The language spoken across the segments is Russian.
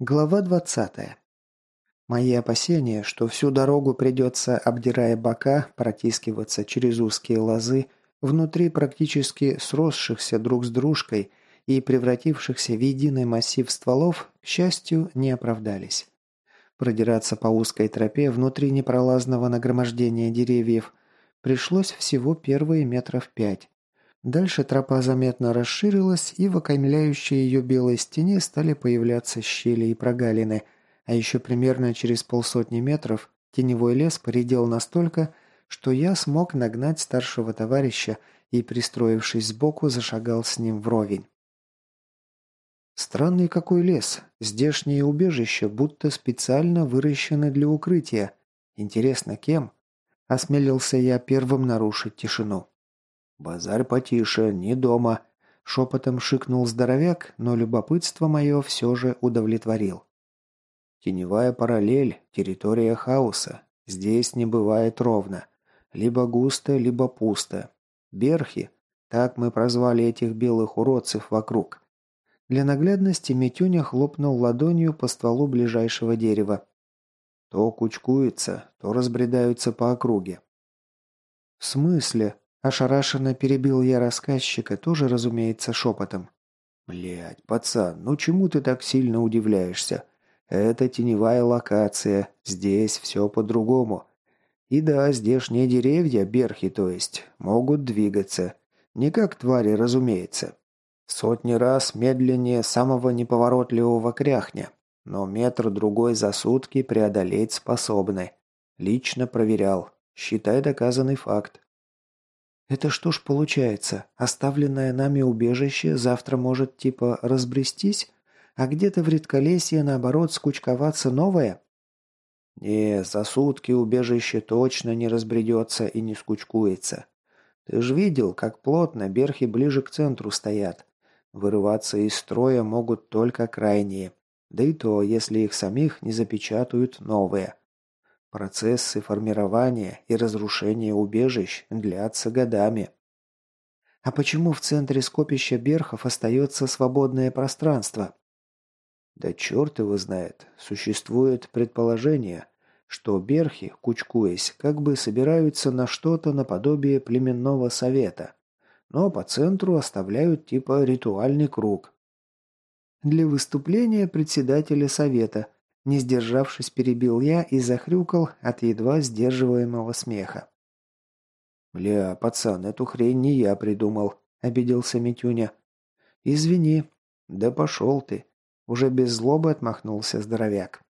Глава 20. Мои опасения, что всю дорогу придется, обдирая бока, протискиваться через узкие лозы, внутри практически сросшихся друг с дружкой и превратившихся в единый массив стволов, к счастью, не оправдались. Продираться по узкой тропе внутри непролазного нагромождения деревьев пришлось всего первые метров пять, Дальше тропа заметно расширилась, и в окаймляющей ее белой стене стали появляться щели и прогалины, а еще примерно через полсотни метров теневой лес поредел настолько, что я смог нагнать старшего товарища и, пристроившись сбоку, зашагал с ним вровень. Странный какой лес. Здешние убежища будто специально выращены для укрытия. Интересно, кем? Осмелился я первым нарушить тишину. «Базарь потише, не дома», – шепотом шикнул здоровяк, но любопытство мое все же удовлетворил. «Теневая параллель, территория хаоса. Здесь не бывает ровно. Либо густо, либо пусто. Берхи, так мы прозвали этих белых уродцев вокруг». Для наглядности Митюня хлопнул ладонью по стволу ближайшего дерева. То кучкуются, то разбредаются по округе. «В смысле?» Ошарашенно перебил я рассказчика, тоже, разумеется, шепотом. «Блядь, пацан, ну чему ты так сильно удивляешься? Это теневая локация, здесь все по-другому. И да, здешние деревья, берхи то есть, могут двигаться. Не как твари, разумеется. Сотни раз медленнее самого неповоротливого кряхня, но метр-другой за сутки преодолеть способны. Лично проверял. Считай доказанный факт. Это что ж получается, оставленное нами убежище завтра может типа разбрестись, а где-то в редколесье наоборот скучковаться новое? Не, за сутки убежище точно не разбредется и не скучкуется. Ты ж видел, как плотно берхи ближе к центру стоят. Вырываться из строя могут только крайние. Да и то, если их самих не запечатают новые. Процессы формирования и разрушения убежищ длятся годами. А почему в центре скопища берхов остается свободное пространство? Да черт его знает. Существует предположение, что берхи, кучкуясь, как бы собираются на что-то наподобие племенного совета, но по центру оставляют типа ритуальный круг. Для выступления председателя совета, не сдержавшись, перебил я и захрюкал от едва сдерживаемого смеха. «Бля, пацан, эту хрень не я придумал», — обиделся Митюня. «Извини». «Да пошел ты», — уже без злобы отмахнулся здоровяк.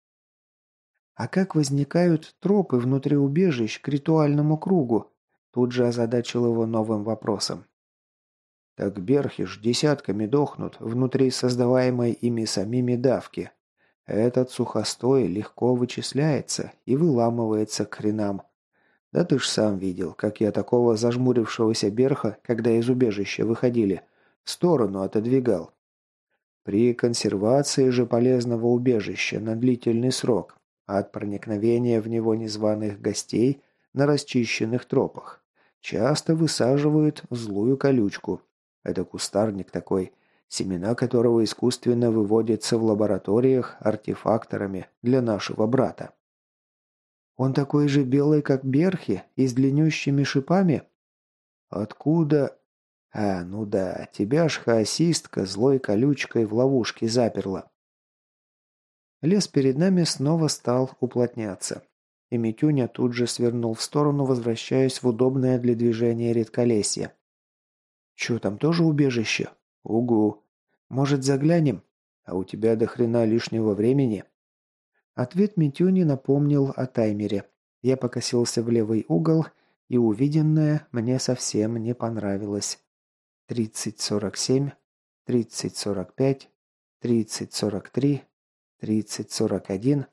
«А как возникают тропы внутри убежищ к ритуальному кругу?» Тут же озадачил его новым вопросом. «Так берхиш десятками дохнут внутри создаваемой ими самими давки, этот сухостой легко вычисляется и выламывается к хренам. Да ты ж сам видел, как я такого зажмурившегося берха, когда из убежища выходили, в сторону отодвигал. При консервации же полезного убежища на длительный срок от проникновения в него незваных гостей на расчищенных тропах часто высаживают злую колючку. Это кустарник такой – семена которого искусственно выводятся в лабораториях артефакторами для нашего брата. Он такой же белый, как берхи, и с длиннющими шипами? Откуда? А, ну да, тебя ж хаосистка злой колючкой в ловушке заперла. Лес перед нами снова стал уплотняться. И Митюня тут же свернул в сторону, возвращаясь в удобное для движения редколесье. «Чё, там тоже убежище?» «Угу. Может, заглянем? А у тебя до хрена лишнего времени?» Ответ Митюни напомнил о таймере. Я покосился в левый угол, и увиденное мне совсем не понравилось. Тридцать сорок семь, тридцать сорок пять, тридцать сорок три, тридцать сорок один.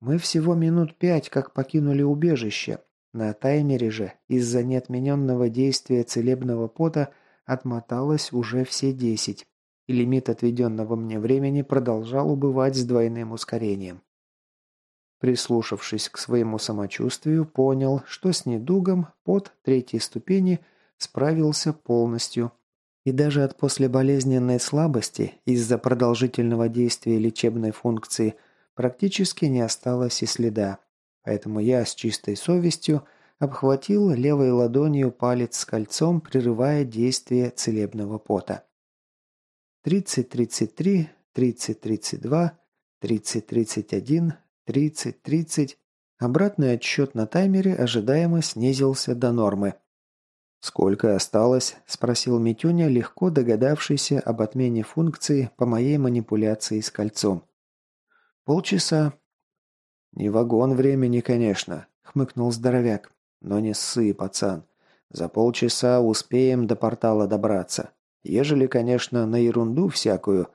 Мы всего минут пять как покинули убежище. На таймере же, из-за неотмененного действия целебного пота, отмоталось уже все десять и лимит отведенного мне времени продолжал убывать с двойным ускорением. Прислушавшись к своему самочувствию, понял, что с недугом под третьей ступени справился полностью. И даже от послеболезненной слабости из-за продолжительного действия лечебной функции практически не осталось и следа. Поэтому я с чистой совестью обхватил левой ладонью палец с кольцом, прерывая действие целебного пота. 30-33, 30-32, 30-31, 30-30. Обратный отсчет на таймере ожидаемо снизился до нормы. «Сколько осталось?» – спросил Митюня, легко догадавшийся об отмене функции по моей манипуляции с кольцом. «Полчаса». «Не вагон времени, конечно», – хмыкнул здоровяк. «Но не ссы, пацан. За полчаса успеем до портала добраться. Ежели, конечно, на ерунду всякую».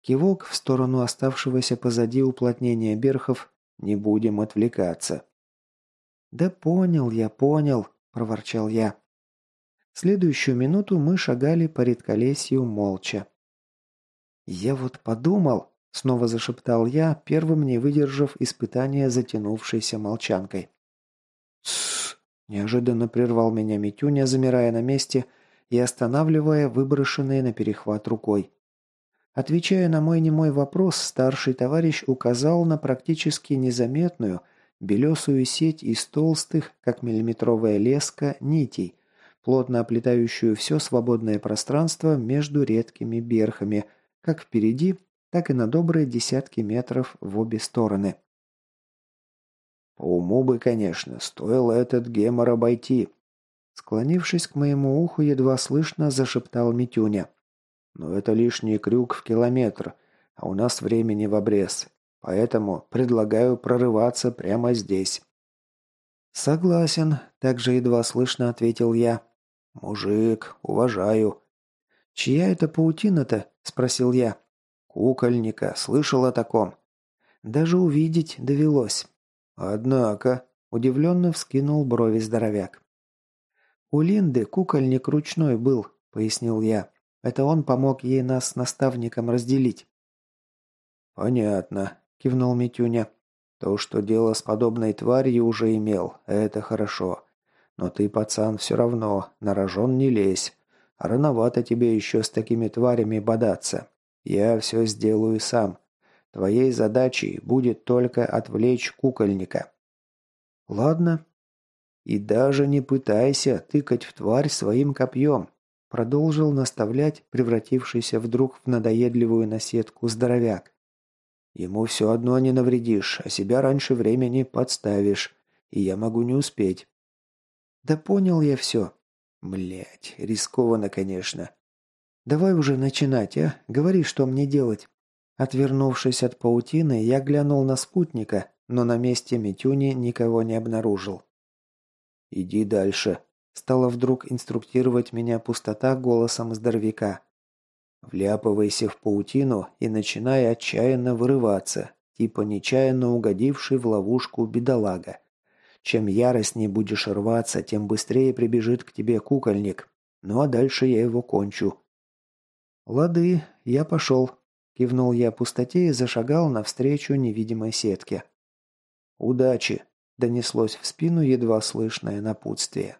Кивок в сторону оставшегося позади уплотнения берхов «не будем отвлекаться». «Да понял я, понял», – проворчал я. Следующую минуту мы шагали по редколесью молча. «Я вот подумал», — снова зашептал я, первым не выдержав испытания затянувшейся молчанкой. Неожиданно прервал меня Митюня, замирая на месте и останавливая выброшенные на перехват рукой. Отвечая на мой немой вопрос, старший товарищ указал на практически незаметную, белесую сеть из толстых, как миллиметровая леска, нитей, плотно оплетающую все свободное пространство между редкими берхами, как впереди, так и на добрые десятки метров в обе стороны. «По уму бы, конечно, стоило этот гемор обойти», Склонившись к моему уху, едва слышно зашептал Митюня. «Но это лишний крюк в километр, а у нас времени в обрез. Поэтому предлагаю прорываться прямо здесь». «Согласен», – также едва слышно ответил я. «Мужик, уважаю». «Чья это паутина-то?» – спросил я. «Кукольника. Слышал о таком». «Даже увидеть довелось». «Однако», – удивленно вскинул брови здоровяк. «У Линды кукольник ручной был», – пояснил я. «Это он помог ей нас с наставником разделить». «Понятно», – кивнул Митюня. «То, что дело с подобной тварью уже имел, это хорошо. Но ты, пацан, все равно, на рожон не лезь. Рановато тебе еще с такими тварями бодаться. Я все сделаю сам. Твоей задачей будет только отвлечь кукольника». «Ладно». «И даже не пытайся тыкать в тварь своим копьем», продолжил наставлять превратившийся вдруг в надоедливую наседку здоровяк. «Ему все одно не навредишь, а себя раньше времени подставишь, и я могу не успеть. Да понял я все. Блять, рискованно, конечно. Давай уже начинать, а? Говори, что мне делать. Отвернувшись от паутины, я глянул на спутника, но на месте Митюни никого не обнаружил. «Иди дальше», – стала вдруг инструктировать меня пустота голосом здоровяка. «Вляпывайся в паутину и начинай отчаянно вырываться, типа нечаянно угодивший в ловушку бедолага. Чем яростнее будешь рваться, тем быстрее прибежит к тебе кукольник. Ну а дальше я его кончу». «Лады, я пошел», – кивнул я пустоте и зашагал навстречу невидимой сетке. «Удачи», – донеслось в спину едва слышное напутствие.